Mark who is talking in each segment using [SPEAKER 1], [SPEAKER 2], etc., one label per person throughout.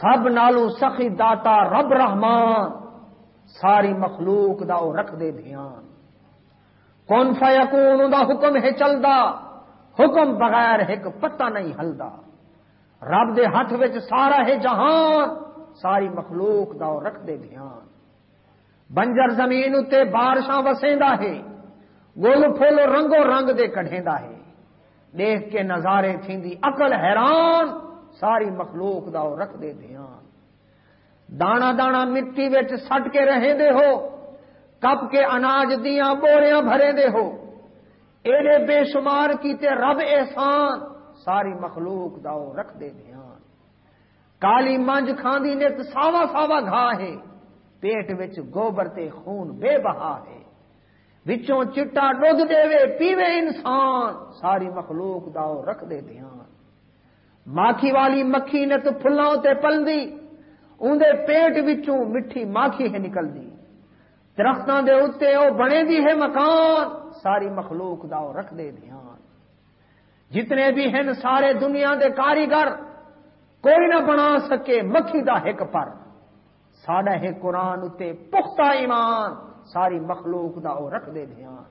[SPEAKER 1] سب نالوں سخی داتا رب رحمان، ساری مخلوق دا او رکھ دے دھیان۔ کون فیکون دا حکم ہے چلدا، حکم بغیر ایک پتہ نہیں ہلدا۔ رب دے ہاتھ وچ سارا ہے جہان، ساری مخلوق دا او رکھ دے دھیان۔ بنجر زمین اتے بارشاں وسیندا ہے گول پھول رنگو رنگ دے کڈھیندا ہے۔ دیکھ کے نظارے تھیندی، عقل حیران ساری مخلوق دا رکھ دے دھیان دانا دانا مٹی وچ سٹ کے رہے دے ہو، کپ کے اناج دیاں بوریاں بھرے دے ہو۔ ایڈے بے شمار کیتے رب احسان ساری مخلوق دا رکھ دے دھیان کالی منج کھاندی نے ساوا ساوا گھا ہے، پیٹ وچ گوبر تے خون بے بہا ہے۔ وچوں چٹا ڈگ دے وے پیوے انسان، ساری مخلوق داؤ رکھ دے دھیان ماکھی والی مکھی نے تو پھلاں تے پلدی اندے پیٹ وچوں مٹھی ماکھی ہے نکلدی درختاں دے اوتے او بنے دی ہے مکان ساری مخلوق داؤ رکھ دے دھیان جتنے بھی ہیں سارے دنیا دے کاریگر کوئی نہ بنا سکے مکھی دا ہک پر ساڈا ہے قرآن اتے پختہ ایمان ساری مخلوق دا او رکھ دے دھیان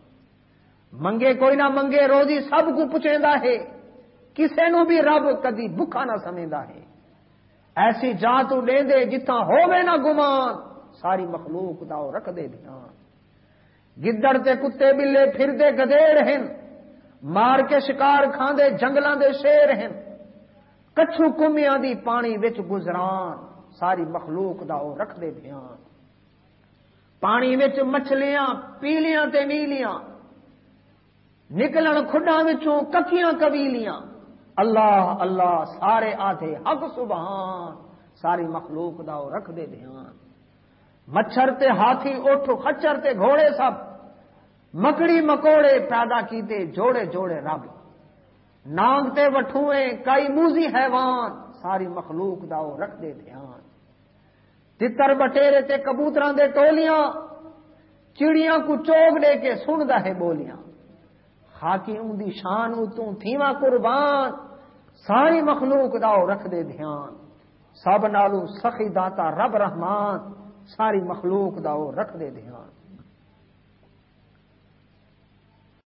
[SPEAKER 1] منگے کوئی نہ منگے روزی سب کو پچھیندا ہے کسے نو بھی رب کدی بکھا نہ سمجھدا ہے۔ ایسی جان تو لے دے جتنا ہووے نہ گمان، ساری مخلوق دا رکھ دے دھیان گدڑ تے کتے بلے پھر دے گدیڑ ہیں مار کے شکار کھاندے جنگلاں دے شیر ہیں کچھو کمیاں دی پانی وچ گزران، ساری مخلوق دا او رکھ دے دھیان پانی وچ مچھلیاں پیلیاں تے نیلیاں، نکلن کھڈاں وچوں ککیاں قبیلیاں اللہ اللہ، سارے آدھے حق، سبحان، ساری مخلوق دا رکھ دے دھیان۔ مچھر تے ہاتھی اٹھ، خچر تے گھوڑے سب۔ مکڑی مکوڑے پیدا کیتے، جوڑے جوڑے رب۔ نانگ تے وٹھوئے کئی موزی حیوان۔ ساری مخلوق دا رکھ دے دھیان۔ تتر بٹیرے تے کبوتراں دے ٹولیاں۔ چڑیاں کو چوگ دے کے سندا ہے بولیاں۔ خاکی ان دی شان اتوں تھیواں قربان۔ ساری مخلوق دا رکھ دے دھیان۔ سب نالو سخی داتا رب رحمان، ساری مخلوق دا رکھ دے دھیان۔